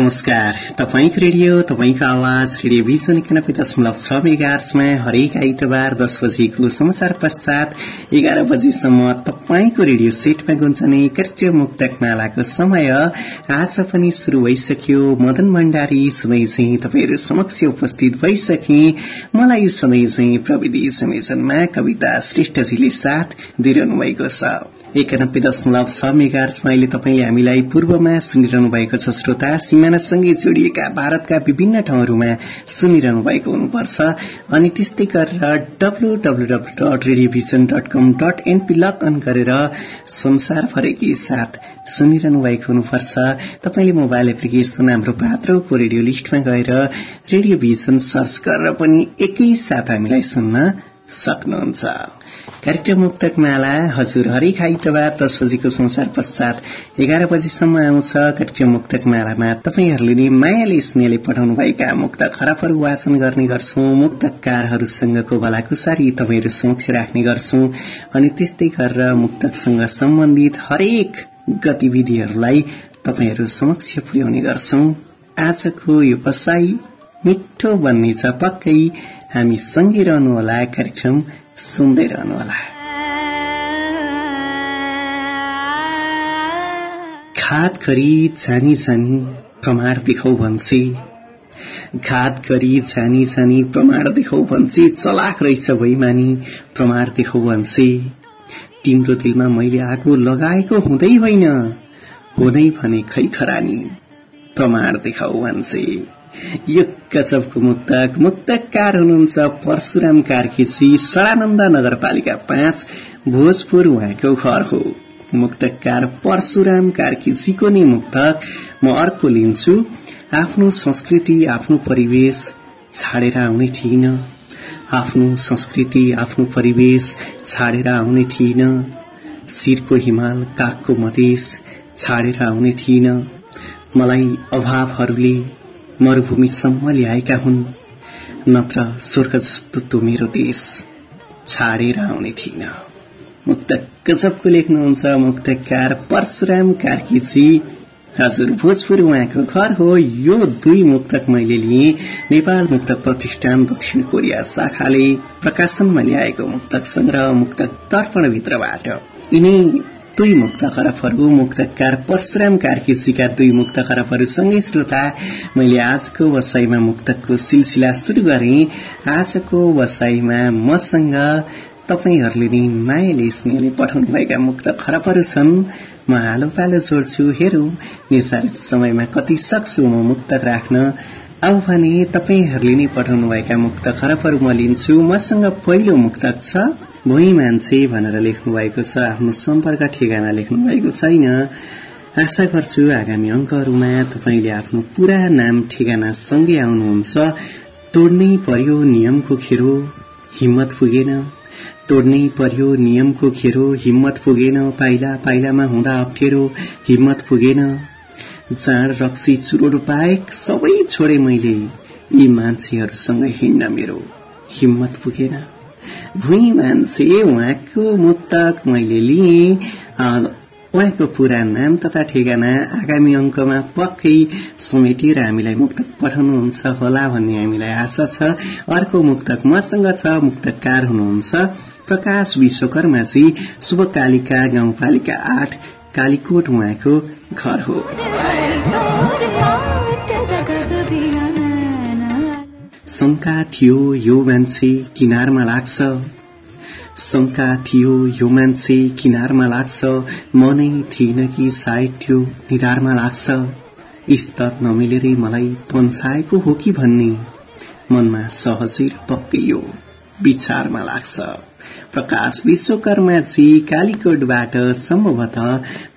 नमस्कार। तपाईँको रेडियो तपाईँको आवाज रेडियो भिजन एकानब्बे दशमलव छ मेगार्समा हरेक आइतबार दस बजेको समाचार पश्चात एघार बजेसम्म तपाईँको रेडियो सेटमा गुन्जने कार्यक्रम मुक्तक मालाको समय। आज पनि शुरू भइसक्यो। मदन भण्डारी सधैँ तपाईँहरू समक्ष उपस्थित भइसके। मलाई सधैँ प्रविधि संयोजनमा कविता श्रेष्ठजीले साथ दिइरहनु भएको छ। एकानब्बे दशमलव छ मेगार्समा अहिले तपाईँले हामीलाई पूर्वमा सुनिरहनु भएको छ। श्रोता सिमानासँगै जोडिएका भारतका विभिन्न ठाउँहरूमा सुनिरहनु भएको हुनुपर्छ। अनि त्यस्तै गरेर W W W dot Radio Vision dot com dot NP log on गरेर संसारभरिकै साथ सुनिरहनु भएको हुनुपर्छ। तपाईँले मोबाइल एप्लिकेशन हाम्रो पात्रोको रेडियो लिस्टमा गएर रेडियो भिजन सर्च गरेर पनि एकैसाथ हामीलाई सुन्न सक्नुहुन्छ। कार्यक्रम मुक्तक माला हजुर हरेक आइतबार दस बजेको संसार पश्चात एघार बजीसम्म आउँछ कार्यक्रम मुक्तक मालामा। तपाईँहरूले नै मायाले स्नेहले पठाउनु भएका मुक्त खराबहरू वाचन गर्ने गर्छौं मुक्तकारहरूसँगको भलाकुसारी तपाईँहरू समक्ष राख्ने गर्छौं अनि त्यस्तै गरेर मुक्तकसँग सम्बन्धित हरेक गतिविधिहरूलाई तपाईँहरू समक्ष पुर्याउने गर्छौं। आजको यो बसाई मिठो बन्नेछ पक्कै हामी सँगै रहनुहोला। कार्यक्रम सुन्दै रहनुहोला घात गरी जानी जानी प्रमाण देखाउ भन्छे। घात गरी जानी जानी प्रमाण देखाउ भन्छे। चलाक रहेछ भइमानी प्रमाण देखाउ भन्छे। तिम्रो दिलमा मैले आगो लगाएको हुँदै होइन। हुँदै भने खै खरानी प्रमाण देखाउ भन्छे। यो मुक्तक मुक्तकार हुनुहुन्छ परशुराम कार्कीसी सडानन्द नगरपालिका पाँच भोजपुर उहाँको घर हो। मुक्तकार परशुराम कार्कीजीको नै मुक्तक म अर्को लिन्छु। आफ्नो संस्कृति आफ्नो परिवेश छाडेर आउने थिइन। आफ्नो संस्कृति आफ्नो परिवेश छाडेर आउने थिइन। शिरको हिमाल कागको मधेस छाडेर आउने थिइन। मलाई अभावहरूले मरूभूमिसम्म ल्याएका हुन् नत्र स्वर्ग जस्तो त्यो मेरो देश छाडेर आउने थिइन। मुक्तक गजबको लेख्नुहुन्छ मुक्तकार परशुराम कार्कीजी। हजुर भोजपुर उहाँको घर हो यो दुई मुक्तक मैले लिए। नेपाल मुक्तक प्रतिष्ठान दक्षिण कोरिया शाखाले प्रकाशनमा ल्याएको मुक्तक संग्रह मुक्तक तर्पणभित्रबाट। यिनै दुई मुक्त खरबहरू मुक्तकार परशुराम कार्कीजीका दुई मुक्त खरबहरूसँगै श्रोता मैले आजको वसाईमा मुक्तकको सिलसिला शुरू गरे। आजको वसाईमा मसँग तपाईँहरूले नै मायाले स्नेहले पठाउनुभएका मुक्त खरबहरू छन्। म हालो पालो जोड्छु हेरौँ निर्धारित समयमा कति सक्छु म मुक्तक राख्न। अब भने तपाईँहरूले नै पठाउनुभएका मुक्त खरबहरू म लिन्छु। मसँग पहिलो मुक्तक छ। भुइँ मान्छे भनेर लेख्नु भएको छ आफ्नो सम्पर्क ठेगाना लेख्नु भएको छैन। आशा गर्छु आगामी अङ्कहरूमा तपाईँले आफ्नो पूरा नाम ठेगाना सँगै आउनुहुन्छ। तोड्नै पर्यो नियमको खेरो हिम्मत पुगेन। तोड्नै पर्यो नियमको खेरो हिम्मत पुगेन। पाइला पाइलामा हुँदा अप्ठ्यारो हिम्मत पुगेन। जाँड रक्सी चुरोट बाहेक सबै छोडे मैले। यी मान्छेहरूसँग हिँड्न मेरो हिम्मत पुगेन। भुइँ मान्छे उहाँको मुक्तक मैले लिएँ उहाँको पूरा नाम तथा ठेगाना आगामी अङ्कमा पक्कै समेटेर हामीलाई मुक्तक पठाउनुहुन्छ होला भन्ने हामीलाई आशा छ अर्को मुक्तक मसँग छ मुक्तकार हुनुहुन्छ प्रकाश विश्वकर्माजी शुभकालिका गाउँपालिका आठ कालीकोट उहाँको घर हो शङ्का थियो यो मान्छे किनारमा लाग्छ। शङ्का थियो यो मान्छे किनारमा लाग्छ। मनै थिइन कि सायद थियो निधारमा लाग्छ। स्तर नमिलेरै मलाई पन्साएको हो कि भन्ने। मनमा सहजै र पक्कै विचारमा लाग्छ। प्रकाश विश्वकर्माजी कालीकोटबाट सम्भवत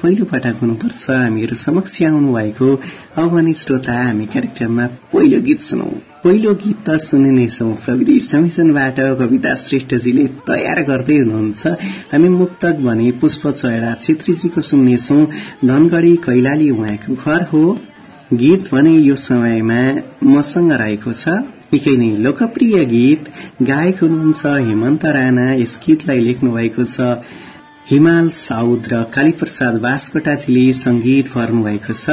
पहिलो पटक हुनुपर्छ। हामीहरू समक्ष आउनु भएको अब श्रोता हामी कार्यक्रममा पहिलो गीत सुनौ। पहिलो गीत त सुनि नै छौ प्रविधि समिशनबाट कविता श्रेष्ठजीले तयार गर्दै हुनुहुन्छ। हामी मुक्तक भने पुष्प चयडा छेत्रीजीको सुन्नेछौ। धनगढ़ी कैलाली उहाँको घर हो। गीत भने यो समयमा मसँग रहेको छ। निकै नै लोकप्रिय गीत गायक हुनुहुन्छ हेमन्त राणा यस गीतलाई लेख्नु भएको छ। हिमाल साउद र कालीप्रसाद बास्कोटाजीले संगीत भर्नुभएको छ।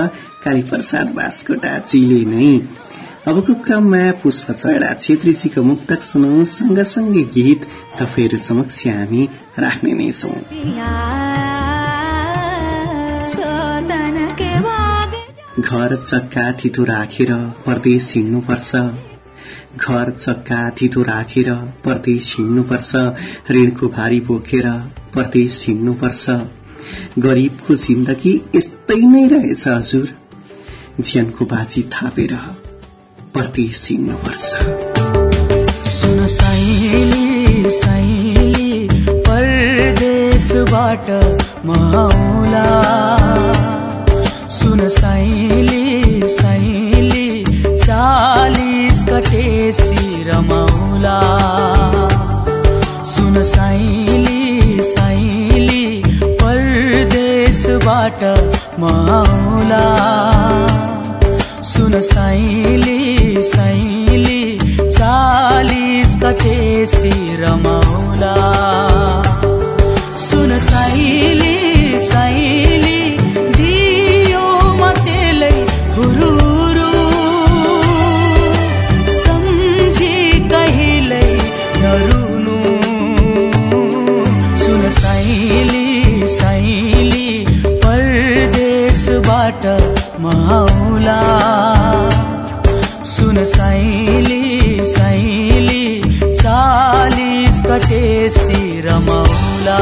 कालीप्रसाद बास्कोटाजीले नै। अबको क्रममा पुष्प चयडा छेत्रीजीको मुक्तक सुनौ। सँगसँगै गीत तपाईँहरू समक्ष हामी राख्ने नै छौं। घर चक्का थितो राखेर परदेश हिँड्नुपर्छ। घर चक्का थितो राखेर परदेश हिँड्नुपर्छ ऋणको भारी बोकेर परदेश हिँड्नुपर्छ गरीबको जिन्दगी यस्तै नै रहेछ हजुर। ज्यानको बाजी थापेर परदेश हिँड्नुपर्छ सुन साइली साइली माउला सुन कटेसी रमाउला सुन साइली साइली परदेशबाट माउला सुन साइली साइली चालिस कटेसी रमाउला सुन साइली सुन साइली साइली चालिस कटेसी रमाउला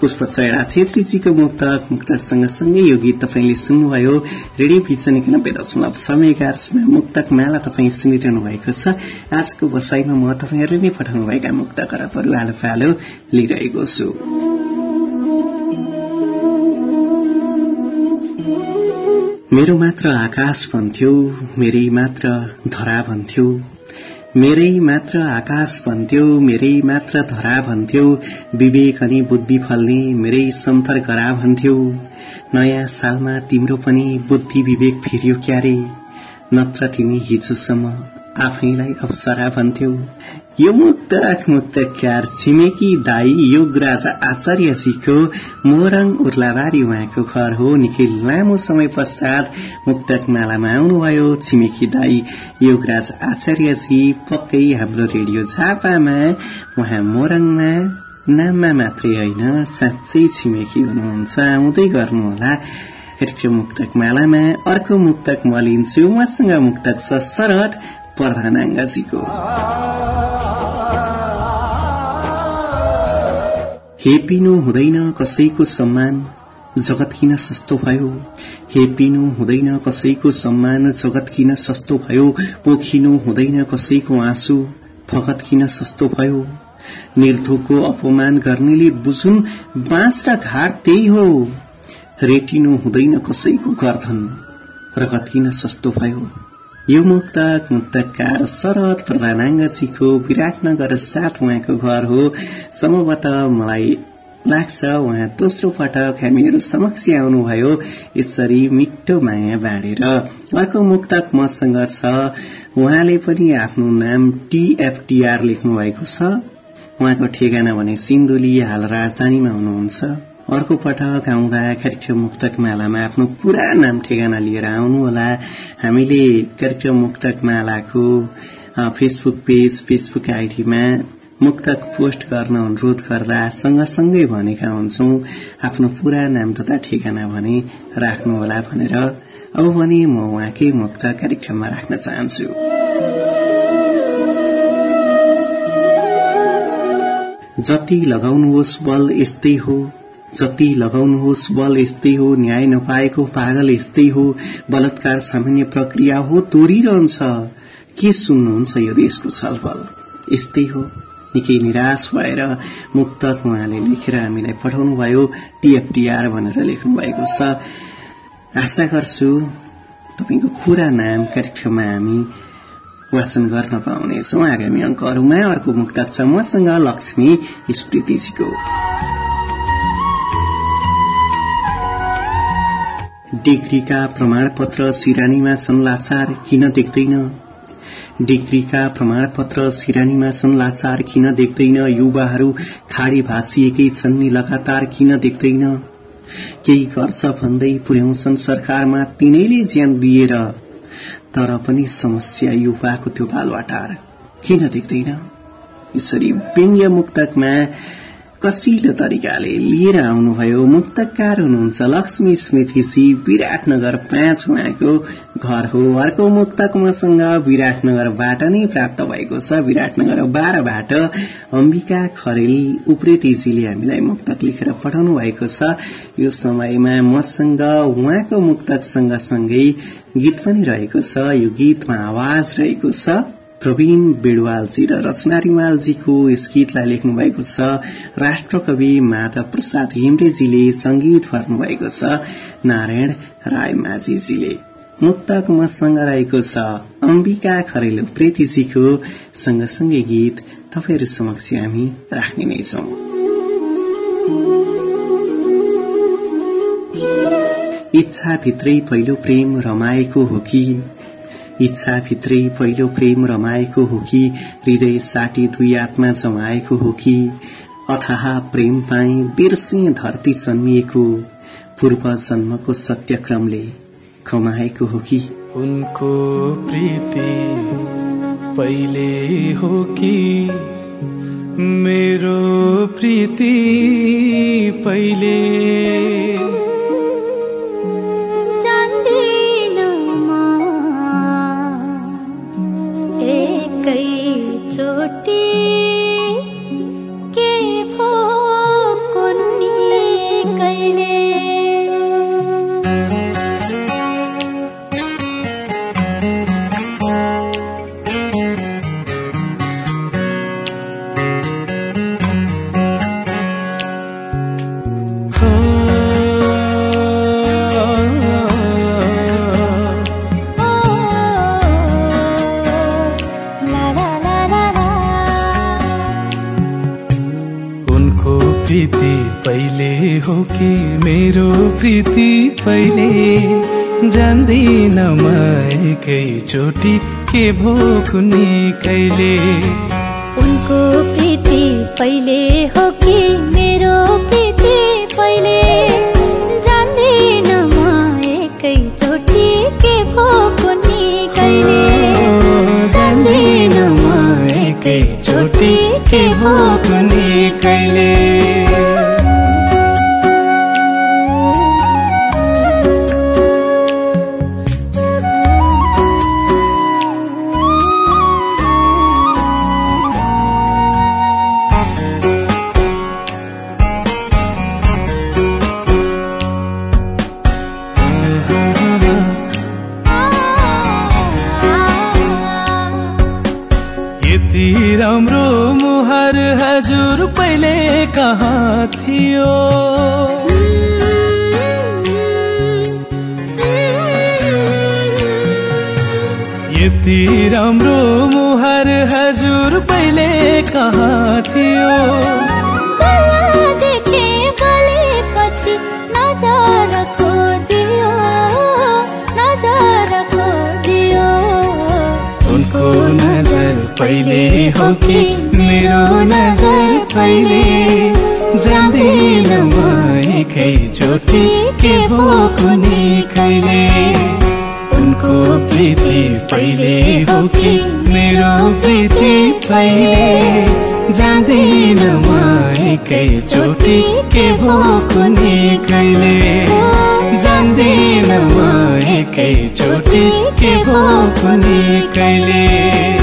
पुष्प चयडा छेत्रीजीको मुक्तक मुक्त सँगसँगै यो गीत तपाईँले सुन्नुभयो। रेडियो भिजन एकानब्बे दशमलव छ मेगार्समा मुक्तक माला तपाईँ सुनिरहनु भएको छ। आजको बसाईमा म तपाईँहरूले नै पठाउनुभएका मुक्त करपहरू आलो फालो लिइरहेको छु। मेरो मात्र आकाश भन्थ्यो मेरै मात्र धरा भन्थ्यो। मेरै मात्र आकाश भन्थ्यो मेरै मात्र धरा भन्थ्यो विवेक अनि बुद्धि फल्ने मेरै समथर गरा भन्थ्यो। नयाँ सालमा तिम्रो पनि बुद्धि विवेक फिर्यो क्यारे? नत्र तिमी हिजोसम्म आफैलाई अप्सरा भन्थ्यौ। यो मुक्तक मुक्तकार छिमेकी दाई योग राजा आचार्यजीको मोरङ उर्लाबारी उहाँको घर हो। निकै लामो समय पश्चात मुक्तक मालामा आउनुभयो। छिमेकी दाई योगराज आचार्यजी पक्कै हाम्रो रेडियो झापामा उहाँ मोरङमा नाममा मात्रै होइन साँच्चै छिमेकी हुनुहुन्छ। आउँदै गर्नुहोला। कार्यक्रम मुक्तक मालामा अर्को मुक्तक म लिन्छु मुक्तक छ शरद प्रधानाङ्गजीको। हेपिनु हुँदैन कसैको सम्मान जगत किन सस्तो भयो। हेपिनु हुँदैन कसैको सम्मान जगत किन सस्तो भयो। पोखिनु हुँदैन कसैको आँसु फगत किन सस्तो भयो। निर्धोको अपमान गर्नेले बुझुन् बाँस र घाट त्यही हो। रेटिनु हुँदैन कसैको गर्धन रगत किन सस्तो भयो। यो मुक्तक मुक्तकार शरद प्रधानाङ्गजीको विराटनगर साथ उहाँको घर हो। सम्भवतः मलाई लाग्छ उहाँ दोस्रो पटक हामीहरू समक्ष आउनुभयो। यसरी मिठो माया बाँडेर। अर्को मुक्तक मसँग छ। उहाँले पनि आफ्नो नाम टीएफटीआर लेख्नु भएको छ। उहाँको ठेगाना भने सिन्धुली हाल राजधानीमा हुनुहुन्छ। अर्को पटक आउँदा कार्यक्रम मुक्तक मालामा आफ्नो पूरा नाम ठेगाना लिएर आउनुहोला हामीले कार्यक्रम मुक्तक मालाको फेसबुक पेज फेसबुक आइडीमा मुक्तक पोस्ट गर्न अनुरोध गर्दा सँगसँगै भनेका हुन्छौं आफ्नो पूरा नाम तथा ठेगाना भने राख्नुहोला भनेर। अब भने म उहाँकै मुक्त कार्यक्रममा राख्न चाहन्छु। जति लगाउनुहोस् बल यस्तै हो। जति लगाउनुहोस् बल यस्तै हो न्याय नपाएको पागल यस्तै हो बलात्कार सामान्य प्रक्रिया हो तोरिरहन्छ। के सुन्नुहुन्छ यो देशको छलफल? यस्तै हो। निकै निराश भएर मुक्त उहाँले लेखेर हामीलाई पठाउनु भयो टीएफटीआर भनेर लेख्नु भएको छ। आशा गर्छु तपाईँको पूरा नाम कार्यक्रममा हामी वाचन गर्न पाउनेछौ। आगामी अंकहरूमा अर्को मुक्त छ मसँग लक्ष्मी स्मृतिजीको डिग्रीका प्रमाणपत्र सिरानीमा छन् लाचार किन देख्दैन? डिग्रीका प्रमाणपत्र सिरानीमा छन् लाचार किन देख्दैन? युवाहरू खाडी भाषिएकै छन् नि लगातार किन देख्दैन? केही गर्छ भन्दै पुर्याउँछन् सरकारमा तिनैले ज्यान दिएर। तर पनि समस्या युवाको त्यो बालवाटार किन देख्दैन? यसरी व्यङ्ग्य मुक्तकमा कसिलो तरिकाले लिएर आउनुभयो। मुक्तकार हुनुहुन्छ लक्ष्मी स्मृतिजी विराटनगर पाँच उहाँको घर हो। अर्को मुक्तक मसँग विराटनगरबाट नै प्राप्त भएको छ। विराटनगर बाह्रबाट अम्बिका खरेल उप्रेतीजीले हामीलाई मुक्तक लेखेर पठाउनु भएको छ। यो समयमा मसँग उहाँको मुक्तक सँगसँगै गीत पनि रहेको छ। यो गीतमा आवाज रहेको छ। प्रवीण बेडवालजी र रचना रिमालजीको यस गीतलाई लेख्नु भएको छ। राष्ट्रकवि माधव प्रसाद हिम्रेजीले संगीत भर्नुभएको छ। नारायण राय माझीजीले। मुक्तक मसँग रहेको छ। अम्बिका खरेलो प्रेतीजीको सँगसँगै गीत तपाईँहरू समक्ष हामी राख्ने नै छौं। इच्छाभित्रै पहिलो प्रेम रमाएको हो कि? इच्छाभित्रै पहिलो प्रेम रमाएको हो कि हृदय साटी दुई आत्मा जमाएको हो कि? अथाह प्रेम पाए बिर्से धरती जन्मिएको पूर्व जन्मको सत्यक्रमले कमाएको हो कि? उनको प्रीति पहिले हो कि मेरो प्रीति पहिले? के एकैचोटि के हो कुनै कहिले उनको प्रीति पहिले हो कि मेरो प्रीति पहिले। जान्दिन म एकैचोटि के हो कुनै कहिले जान्दिन म एकैचोटि के हो कुनै कहिले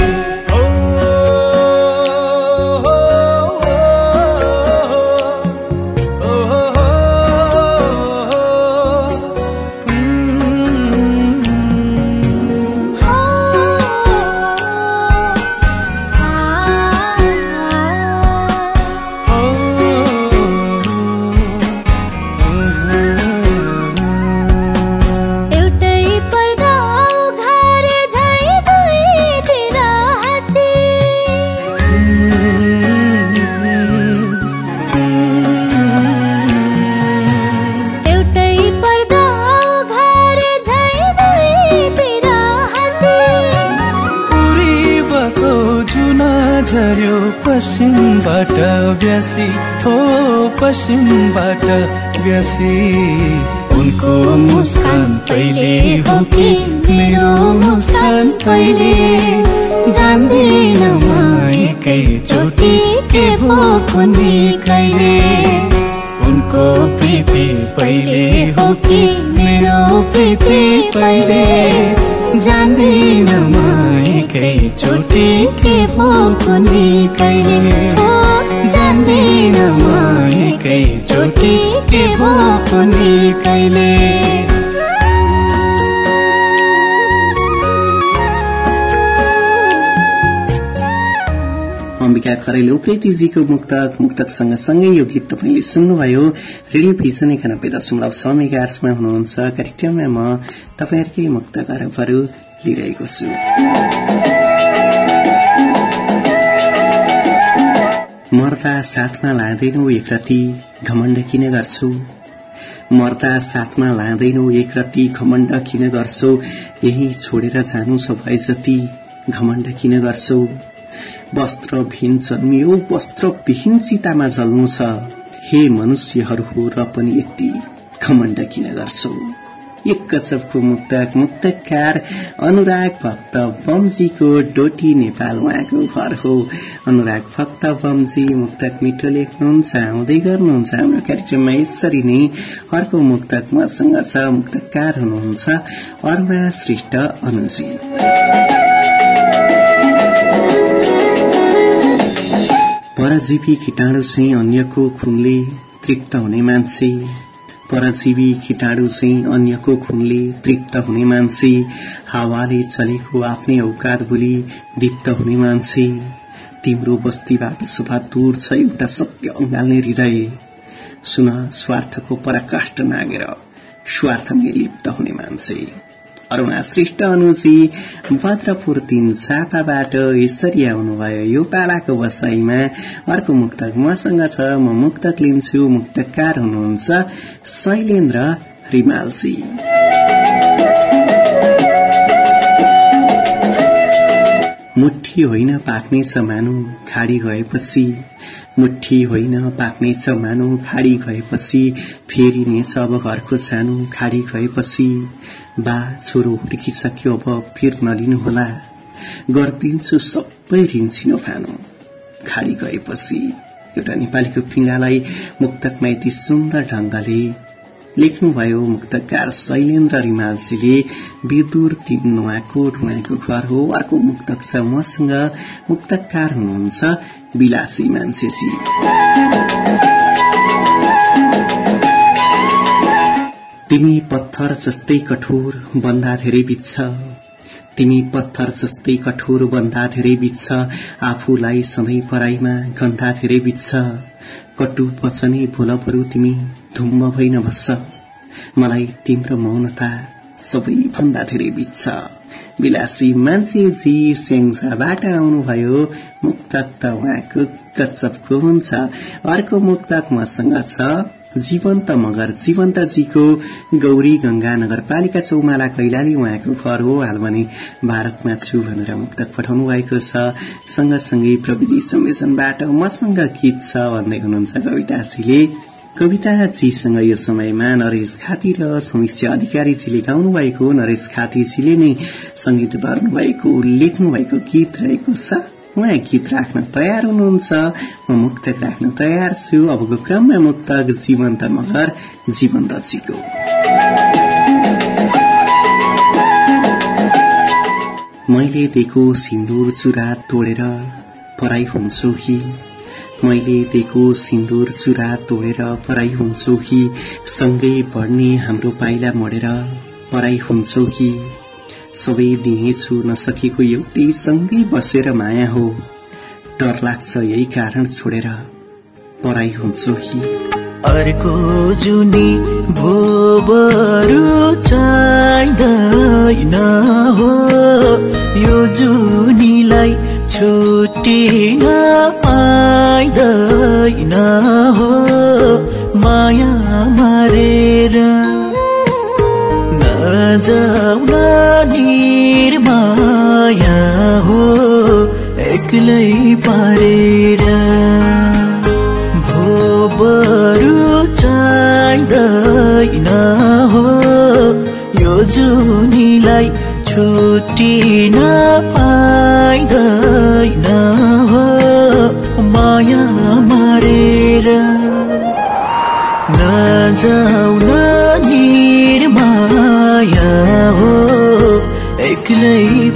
ब्यासी हो पश्चिमबाट ब्यासी उनको मुस्कान पहिले हो कि? मेरो मुस्कान पहिले जान्दिन म एकैचोटि के भो कुनै कहिले? उनको प्रीति पहिले हो कि? मेरो प्रीति पहिले। जान्दिन म एकैचोटि के भो कुनै कहिले? जान्दिन म एकैचोटि के भो कहिले। अम्बिका खरेल उप्रेतीजीको मुक्तक मुक्तक सँगसँगै यो गीत तपाईँले सुन्नुभयो। रेडियो भिजन एकानब्बे दशमलव छ हुनुहुन्छ। कार्यक्रममा म तपाईँहरूकै मुक्त गरबहरू लिइरहेको छु। मर्दा साथमा लाँदैनौ एक रति घमण्ड किन गर्छौ? मर्दा साथमा लाँदैनौ एक रति घमण्ड किन गर्छौ? यही छोडेर जानु छ भए जति घमण्ड किन गर्छौ? वस्त्र विहीन जन्मियो वस्त्र विहीन चितामा जल्नु छ। हे मनुष्यहरू हो र पनि यति घमण्ड किन गर्छौ? एक गजबको मुक्तक मुक्तकार अनुराग भक्त बमजीको डोटी नेपाल उहाँको घर हो। अनुराग भक्त बमजी मुक्तक मिठो लेख्नुहुन्छ आउँदै गर्नुहुन्छ हाम्रो कार्यक्रममा यसरी नै अर्को मुक्तक मसँग छ। मुक्तकार हुनुहुन्छ अरुणा श्रेष्ठ अनुजी। परजीवी कीटाणु चाहिँ अन्यको खुनले तृप्त हुने मान्छे। परजीवी कीटाणु चाहिँ अन्यको खुनले तृप्त हुने मान्छे हावाले चलेको आफ्नै औकात भोलि दीप्त हुने मान्छे। तिम्रो बस्तीबाट सदा दूर छ एउटा सत्य अँगाल्ने हृदय। सुन स्वार्थको पराकाष्ठ नागेर स्वार्थमै लिप्त हुने मान्छे। अरूणा श्रेष्ठ अनुजी भद्रपुर तीन छापाबाट यसरी आउनुभयो। यो पालाको बसाईमा अर्को मुक्तक मसँग छ। म मुक्तक लिन्छु। मुक्तकार हुनुहुन्छ शैलेन्द्र रिमालजी। मुठी होइन पाक्नेछ मानु खाडी गएपछि मुठी होइन पाक्नेछ मानु खाडी गएपछि फेरिनेछ अब घरको सानो खाडी गएपछि बा छोरो हुर्किसक्यो अब फिर नलिनुहोला गरिदिन्छु सबै ऋण छिनोफानो खाडी गएपछि एउटा नेपालीको पिँडालाई मुक्तकमा यति सुन्दर ढंगले लेख्नुभयो मुक्तकार शैलेन्द्र रिमालजीले विदुर नुवाकोट उहाँको घर हो अर्को मुक्तक छ मसँग मुक्तकार हुनुहुन्छ मान्छेसी तिमी पत्थर जस्तै कठोर बन्दा धेरै बित्छ तिमी पत्थर जस्तै कठोर बन्दा धेरै बित्छ आफूलाई सधैँ पराईमा गन्धा धेरै बित्छ कटु वचने भोलपहरू तिमी धुम्म भइ नबस्छ मलाई तिम्रो मौनता सबैभन्दा धेरै बित्छ विलासी मान्छेजी स्याङ्जाबाट आउनुभयो मुक्तक त उहाँको गजबको हुन्छ। अर्को मुक्तक मसँग छ जीवन्त मगर जीवन्तजीको गौरी गंगा नगरपालिका चौमाला कैलाली उहाँको घर हो हाल भने भारतमा छु भनेर मुक्तक पठाउनु भएको छ। सँगसँगै प्रविधि संयोजनबाट मसँग गीत छ भन्दै हुनुहुन्छ कविताजीले कविताजीसँग यो समयमा नरेश खाती र समीक्षा अधिकारीजीले गाउनु भएको नरेश खातीजीले नै संगीत गर्नुभएको लेख्नु भएको गीत रहेको छ। उहाँ गीत राख्न तयार हुनुहुन्छ। म मुक्तक राख्न तयार छु। अबको क्रममा मुक्तक जीवन्त मगर जीवन्तजीको। मैले दिएको सिन्दूर चुरा तोडेर पराई हुन्छु कि मैले दिएको सिन्दूर चुरा तोडेर पराई हुन्छौ कि? सँगै पढ्ने हाम्रो पाइला मोडेर पराई हुन्छौ कि? सबै दिनेछु नसकेको एउटै सँगै बसेर माया हो। डर लाग्छ यही कारण छोडेर पराई हुन्छौ कि? अर्को जुनी भोबरु चाहिँदैन हो। यो जुनीलाई छुट्टिन पाइँदैन हो माया मारेर। नजाउन निर्माया हो एक्लै पारेर। भोबरु चाहिँदैन हो यो जुनीलाई छुट्टिन पाइँदैन हो माया मारेर। नजाउन निर्माया हो एक्लै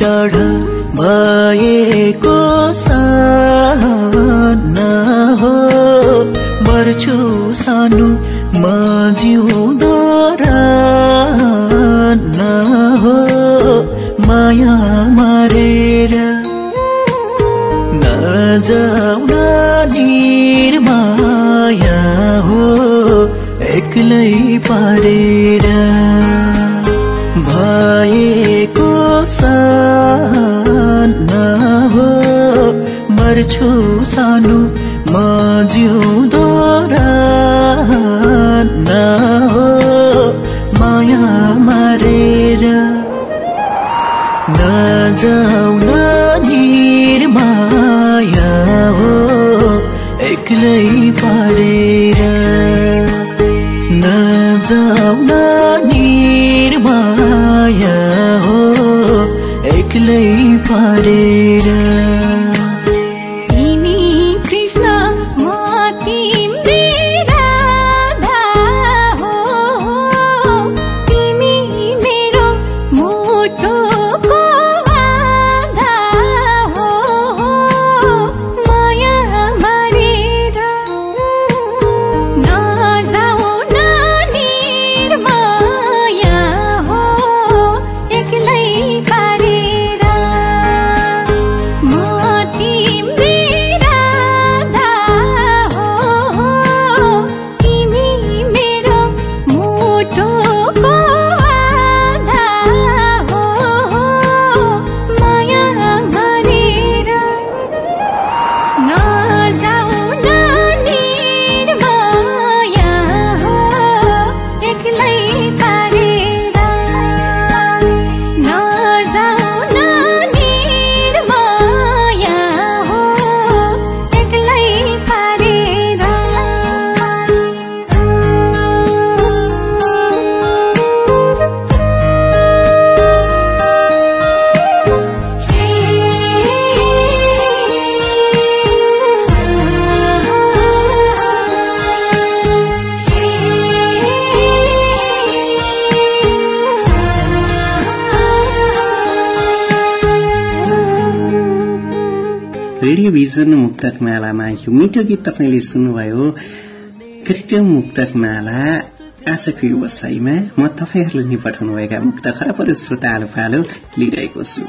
टाढा भएको साना हो। मर्छु सानो म जिउँदो हो। माया मारेर नजाउन निर्माया हो। एक्लै पारेर मर्छु सानो म न हो माया मारेर नजाउन निर्माया हो एक्लै पारेर नजाउन रेडियो भिजन मुक्तक मालामा यो मिठो गीत तपाईँले सुन्नुभयो। कृत्रिम मुक्तक माला आजको व्यवसायमा म तपाईँहरूले नि पठाउनुभएका मुक्त खराबहरू श्रोता आलो पालो लिइरहेको छु।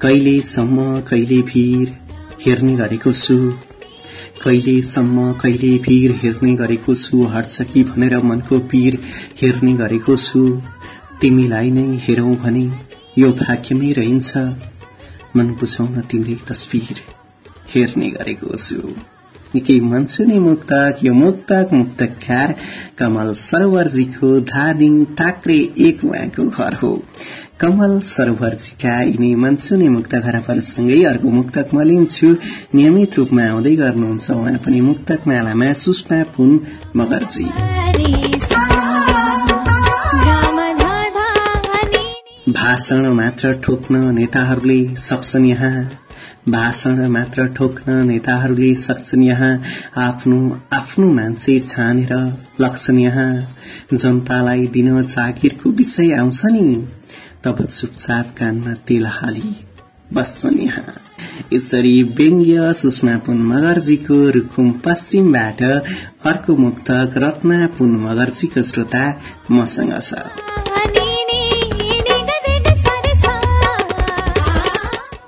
कहिलेसम्म कहिले भिर हेर्ने गरेको छु? कहिलेसम्म कहिले भिर हेर्ने गरेको छु? हट्छ कि भनेर मनको पीर हेर्ने गरेको छु? तिमीलाई नै हेरौं भने यो भाग्यमै रहन्छ। मन बुझाउन तिम्रै तस्विर हेर्ने गरेको छु। निकै मनसुनी मुक्तक यो मुक्तक मुक्तकार कमल सरोवरजीको धादिङ टाक्रे एक उहाँको घर हो। कमल सरोवरजीका यिनी मनसुनी मुक्त घरहरूसँगै अर्को मुक्तक म लिन्छु। नियमित रूपमा आउँदै गर्नुहुन्छ उहाँ पनि मुक्तक मालामा सुषमा पुन मगर्जी। भाषण मात्र ठोक्न नेताहरूले सक्छन् यहाँ। भाषण मात्र ठोक्न नेताहरूले सक्छन् यहाँ। आफ्नो आफ्नो मान्छे छानेर लग्छन् यहाँ। जनतालाई दिन जागिरको विषय आउँछ नि। तब चुपचाप कानमा तेल हाली बस्छन् यहाँ। यसरी व्यङ्ग्य सुषमा पुन मगर्जीको रुकुम पश्चिमबाट अर्को मुक्तक रत्ना पुन मगर्जीको श्रोता मसँग छ।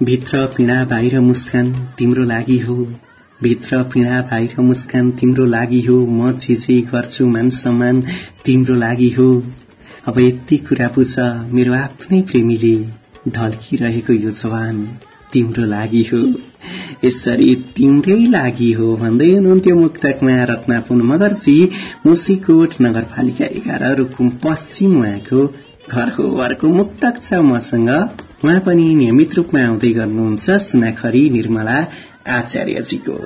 भित्र पीड़ा बाहिर मुस्कान तिम्रो लागि हो। भित्र पीड़ा बाहिर मुस्कान तिम्रो लागि हो। म जे जे गर्छु मान सम्मान तिम्रो लागि हो। अब यति कुरा बुझ मेरो आफ्नै प्रेमीले ढल्किरहेको यो जवान तिम्रो लागि हो। यसरी तिम्रै लागि हो भन्दै हुनुहुन्थ्यो मुक्तकमा रत्नापुन मगर्जी मुसीकोट नगरपालिका एघार रुकुम पश्चिम उहाँको घर हो। मुक्तक छ मसँग। उहाँ पनि नियमित रूपमा आउँदै गर्नुहुन्छ सुनाखरी निर्मला आचार्यजीको।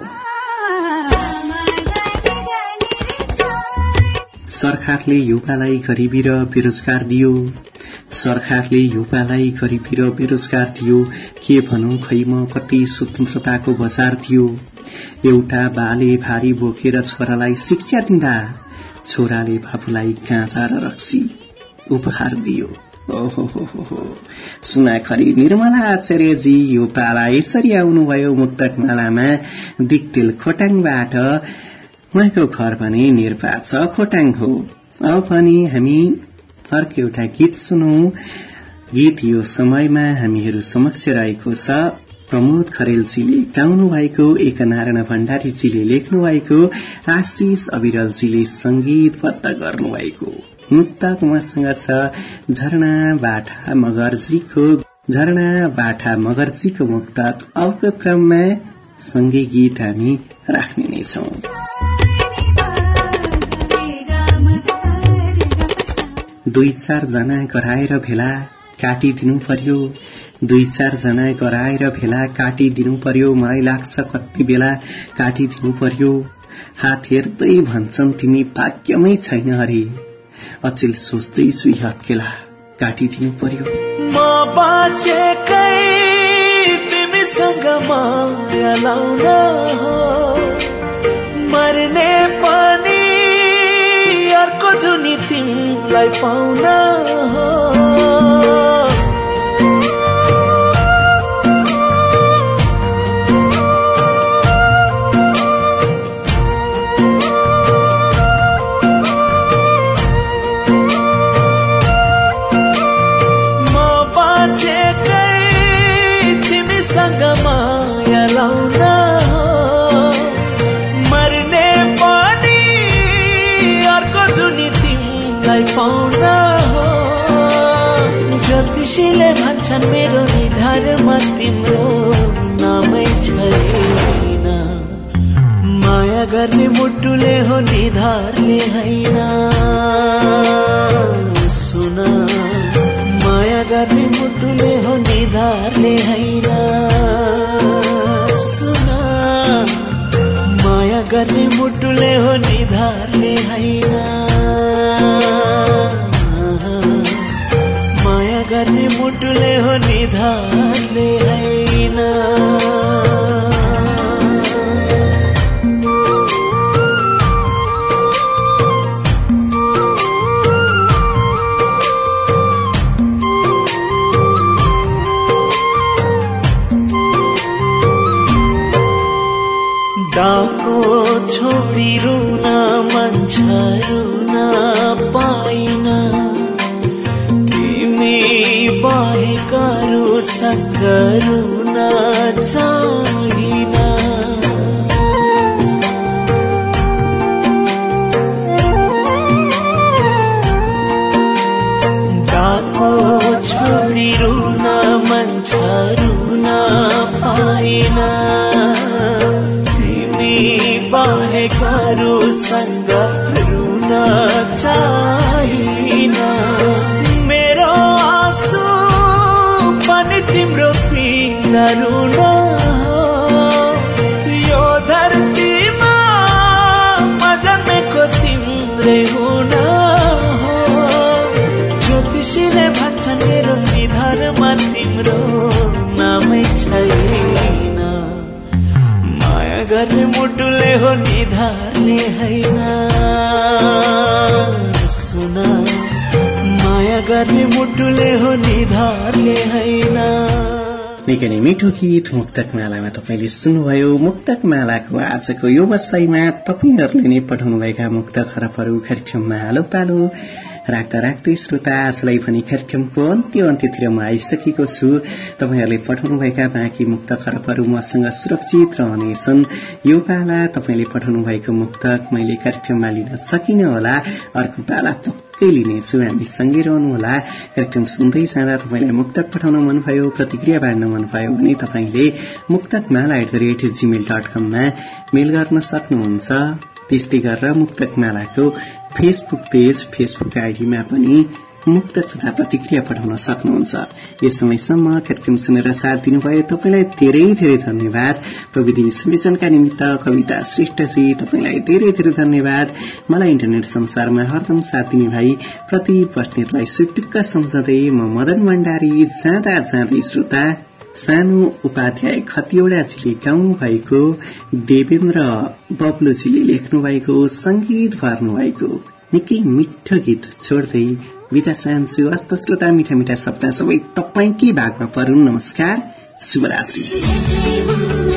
सरकारले युवालाई गरिबी र बेरोजगार दियो। सरकारले युवालाई गरिबी र बेरोजगार दियो। के भनौं खै म कति स्वतन्त्रताको बजार दियो एउटा बाले भारी बोकेर छोरालाई शिक्षा दिँदा छोराले बाबुलाई गाँजा र रक्सी उपहार दियो। सुनाखरी निर्मला आचार्यजी यो पाला यसरी आउनुभयो मुक्तक मालामा दिक्तेल खोटाङबाट उहाँको घर भने निर्पा छ खोटाङ हो। अब पनि हामी अर्को एउटा गीत सुनौ। गीत यो समयमा हामीहरू समक्ष रहेको छ। प्रमोद खरेलजीले गाउनु भएको एक नारायण भण्डारीजीले लेख्नु भएको आशिष अविरलजीले संगीतबद्ध गर्नुभएको। मुक्तक उहाँसँग छ झरना बाठा मगर्जीको झरना बाठा मगर्जीको मुक्तक अबको क्रममा सँगै गीत हामी राख्ने नै दुई चार जना गराएर भेला काटिदिनु पर्यो। दुई चार जना गराएर भेला काटिदिनु पर्यो। मलाई लाग्छ कति बेला काटिदिनु पर्यो। हात हेर्दै भन्छन् तिमी भाग्यमै छैन अरे। अचेल सोच्दैछु काटिदिनु पर्यो। म बाँचेकै तिमीसँग माया लाउन मर्ने पनि अर्को जुनी तिमीलाई पाउन ज्योतिषीले भन्छन् मेरो निधारमा तिम्रो नामै छैन। माया गर्ने मुटुले हो निधारले होइन सुन माया गर्ने मुटुले हो निधारले होइन सुन माया गर्ने मुटुले हो निधारले होइन गर्ने मुटुले हो निधारले होइन बाहेकहरू सँग रुन चाहिन। डाको छोरी रुन मन छ रुन पाइन। तिमी बाहेकहरूसँग रुन चाहिन छैन। माया गर्ने मुटुले हो निधारले होइन सुन माया गर्ने मुटुले हो निधारले होइन निकै नै मिठो गीत मुक्तक मालामा तपाईँले सुन्नुभयो। मुक्तक मालाको आजको यो वसाईमा तपाईँहरूले नै पठाउनुभएका मुक्त खरबहरू कार्यक्रममा आलो पालो राख्दा राख्दै श्रोता आजलाई पनि कार्यक्रमको अन्त्य अन्त्यतिर म आइसकेको छु। तपाईँहरूले पठाउनुभएका बाँकी मुक्त खरबहरू मसँग सुरक्षित रहनेछन् यो पाला तपाईँले पठाउनु भएको मुक्तक मैले कार्यक्रममा लिन सकिनँ होला। अर्को पाला पक्कै लिनेछु। हामी सँगै रहनुहोला। कार्यक्रम सुन्दै जाँदा तपाईँलाई मुक्तक पठाउन मनभयो प्रतिक्रिया बाँड्न मनभयो भने तपाईँले Muktak Mala at the rate Gmail dot कममा मेल गर्न सक्नुहुन्छ। त्यस्तै गरेर मुक्तक मालाको फेसबुक पेज फेसबुक आइडीमा पनि मुक्त तथा प्रतिक्रिया पठाउन सक्नुहुन्छ। यस समयसम्म कार्यक्रम सुनेर साथ दिनुभयो तपाईँलाई धेरै धेरै धन्यवाद। प्रविधि संयोजनका निमित्त कविता श्रेष्ठजी तपाईँलाई धेरै धेरै धन्यवाद। मलाई इन्टरनेट संसारमा हरदम साथ दिने भाइ प्रति बस्नेतलाई सुटुक्क सम्झँदै म मदन भण्डारी जाँदा जाँदै श्रोता। सानो उपाध्याय खतिवड़ाजीले गाउनु भएको देवेन्द्र बब्लुजीले लेख्नु भएको संगीत भर्नु भएको निकै मिठो गीत छोड्दै बिदा चाहन्छु। हस्त श्रोता मिठा मिठा शब्द सबै तपाईँकै भागमा परुन् नमस्कार शुभरात्री।